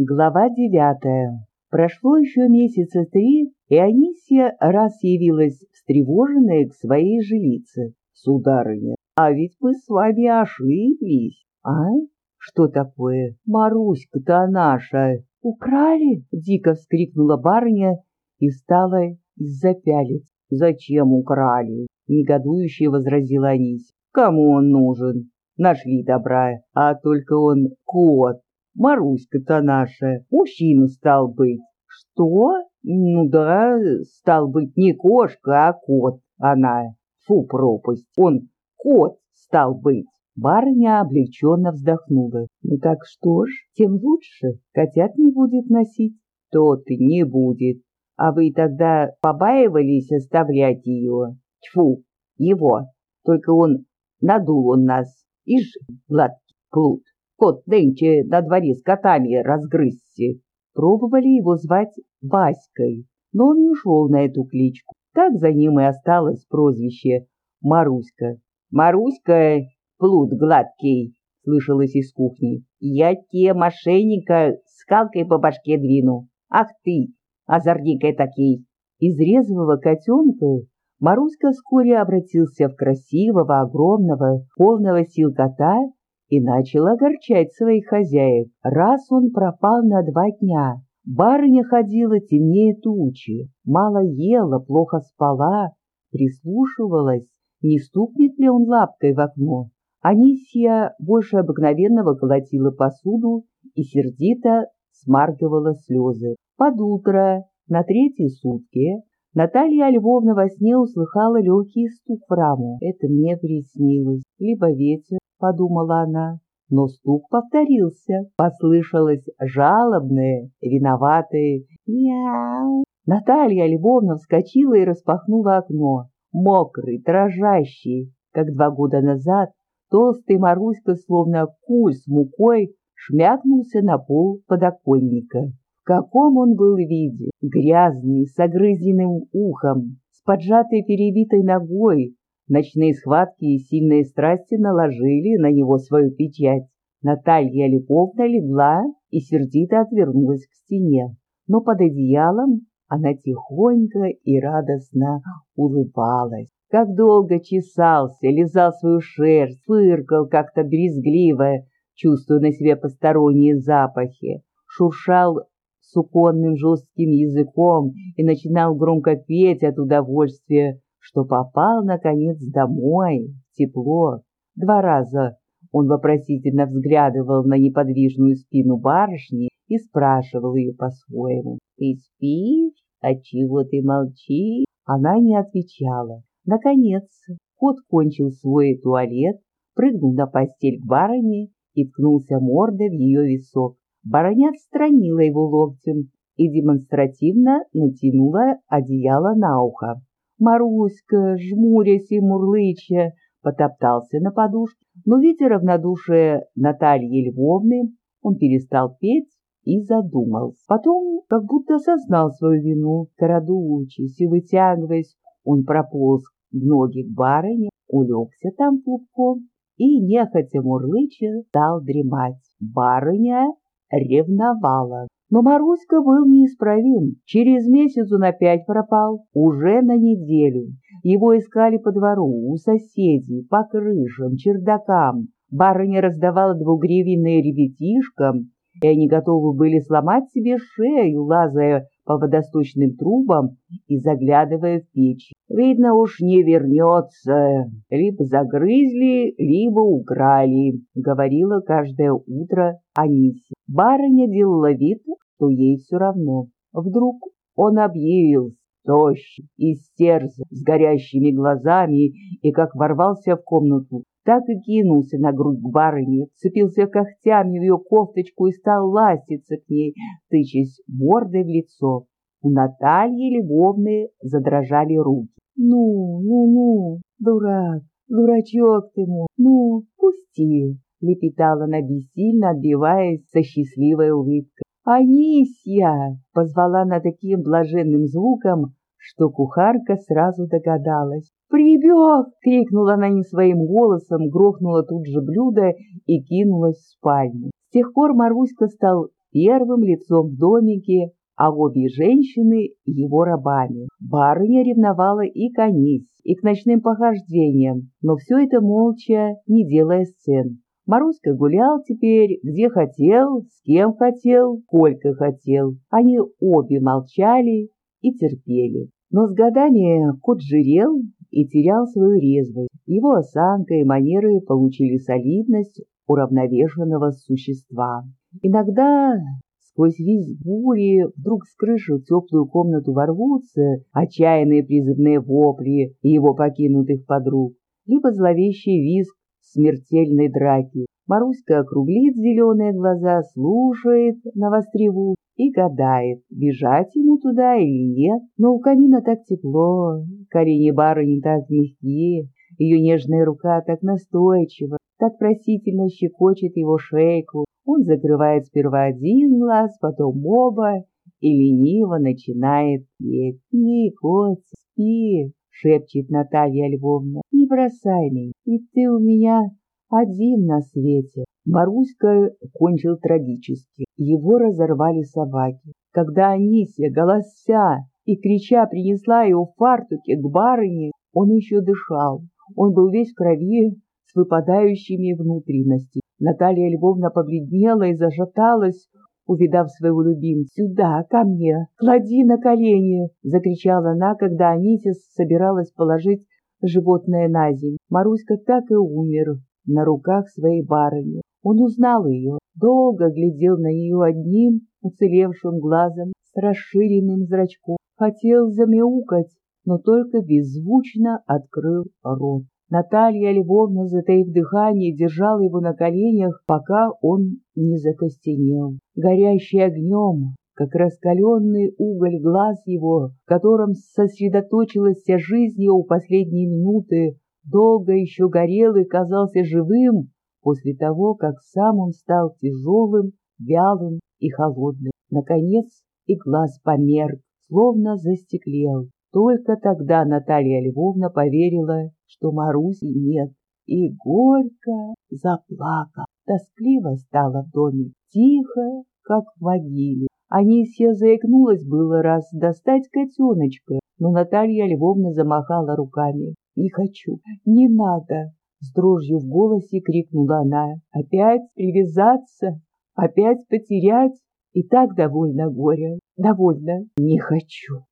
Глава девятая. Прошло еще месяца три, и Анисия раз явилась встревоженная к своей жилице. «Сударыня, а ведь мы с вами ошиблись!» «А? Что такое? Маруська-то наша!» «Украли?» — дико вскрикнула барыня и стала из-за пялец. «Зачем украли?» — негодующе возразила Анись. «Кому он нужен? Нашли добра, а только он кот, Маруська-то наша, мужчина стал быть. Что? Ну да, стал быть не кошка, а кот она. Фу, пропасть, он кот стал быть. Барыня облегченно вздохнула. Ну так что ж, тем лучше, котят не будет носить. Тот не будет. А вы тогда побаивались оставлять ее? Тьфу, его. Только он надул он нас. Ишь, гладкий плут. Кот нынче на дворе с котами разгрызся. Пробовали его звать Васькой, но он не шел на эту кличку. Так за ним и осталось прозвище Маруська. «Маруська, плут гладкий!» — слышалось из кухни. «Я те мошенника скалкой по башке двину. Ах ты, озорникой такий!» Из резвого котенка Маруська вскоре обратился в красивого, огромного, полного сил кота и начал огорчать своих хозяев. Раз он пропал на два дня, барыня ходила темнее тучи, мало ела, плохо спала, прислушивалась, не стукнет ли он лапкой в окно. Анисия больше обыкновенного колотила посуду и сердито смаргивала слезы. Под утро, на третьи сутки, Наталья Львовна во сне услыхала легкий стук в раму. Это мне приснилось. Либо ветер, — подумала она. Но стук повторился, послышалось жалобное, виноватое «мяу». Наталья Львовна вскочила и распахнула окно. Мокрый, дрожащий, как два года назад, толстый Маруська, словно куль с мукой, шмякнулся на пол подоконника. В каком он был виде? Грязный, с огрызенным ухом, с поджатой перебитой ногой, Ночные схватки и сильные страсти наложили на него свою печать. Наталья Липовна легла и сердито отвернулась к стене, но под одеялом она тихонько и радостно улыбалась. Как долго чесался, лизал свою шерсть, фыркал как-то брезгливо, чувствуя на себе посторонние запахи, шуршал суконным жестким языком и начинал громко петь от удовольствия, что попал, наконец, домой, тепло. Два раза он вопросительно взглядывал на неподвижную спину барышни и спрашивал ее по-своему. «Ты спишь? А чего ты молчишь?» Она не отвечала. Наконец, кот кончил свой туалет, прыгнул на постель к барыне и ткнулся мордой в ее висок. Барыня отстранила его локтем и демонстративно натянула одеяло на ухо. Маруська, жмурясь и мурлыча, потоптался на подушке, но, видя равнодушие Натальи Львовны, он перестал петь и задумался. Потом, как будто осознал свою вину, крадучись и вытягиваясь, он прополз в ноги к барыне, улегся там клубком и, нехотя мурлыча, стал дремать. Барыня ревновала. Но Маруська был неисправим. Через месяц он опять пропал, уже на неделю. Его искали по двору, у соседей, по крышам, чердакам. Барыня раздавала двугривенные ребятишкам, и они готовы были сломать себе шею, лазая по водосточным трубам и заглядывая в печь. Видно уж не вернется. Либо загрызли, либо украли, говорила каждое утро Аниси. Барыня делала вид, что ей все равно. Вдруг он объявился, тощий, истерзан, с горящими глазами, и как ворвался в комнату, так и кинулся на грудь к барыне, вцепился когтями в ее кофточку и стал ластиться к ней, тычась мордой в лицо. У Натальи Львовны задрожали руки. «Ну, ну, ну, дурак, дурачок ты мой, ну, пусти!» — лепетала она бессильно, отбиваясь со счастливой улыбкой. «Анисья!» — позвала она таким блаженным звуком, что кухарка сразу догадалась. «Прибег!» — крикнула она не своим голосом, грохнула тут же блюдо и кинулась в спальню. С тех пор Маруська стал первым лицом в домике, а обе женщины — его рабами. Барыня ревновала и к Анись, и к ночным похождениям, но все это молча, не делая сцен. Маруська гулял теперь, где хотел, с кем хотел, сколько хотел. Они обе молчали и терпели. Но с годами кот жирел и терял свою резвость. Его осанка и манеры получили солидность уравновешенного существа. Иногда сквозь весь бури вдруг с крыши в теплую комнату ворвутся отчаянные призывные вопли его покинутых подруг, либо зловещий визг смертельной драки. Маруська округлит зеленые глаза, слушает, навострив и гадает, бежать ему туда или нет. Но у камина так тепло, колени барыни так мягкие, ее нежная рука так настойчива, так просительно щекочет его шейку. Он закрывает сперва один глаз, потом оба, и лениво начинает петь. «Спи, кот, спи!» — шепчет Наталья Львовна. «Не бросай меня, ведь ты у меня один на свете». Маруська кончил трагически. Его разорвали собаки. Когда Анисия, голося и крича принесла его в фартуке к барыне, он еще дышал. Он был весь в крови, с выпадающими внутренностями. Наталья Львовна побледнела и зашаталась, увидав своего любимца. «Сюда, ко мне! Клади на колени!» — закричала она, когда Анися собиралась положить животное на землю. Маруська так и умер на руках своей барыни. Он узнал ее, долго глядел на нее одним уцелевшим глазом с расширенным зрачком. Хотел замяукать, но только беззвучно открыл рот. Наталья Львовна, затаив дыхание, держала его на коленях, пока он не закостенел. Горящий огнем, как раскаленный уголь глаз его, в котором сосредоточилась вся жизнь его последние минуты, долго еще горел и казался живым после того, как сам он стал тяжелым, вялым и холодным. Наконец и глаз померк, словно застеклел. Только тогда Наталья Львовна поверила, что Маруси нет, и горько заплакала. Тоскливо стало в доме, тихо, как в могиле. Анисья заикнулась было раз достать котеночка, но Наталья Львовна замахала руками. «Не хочу, не надо!» С дрожью в голосе крикнула она. «Опять привязаться? Опять потерять? И так довольно горя. Довольно. Не хочу!»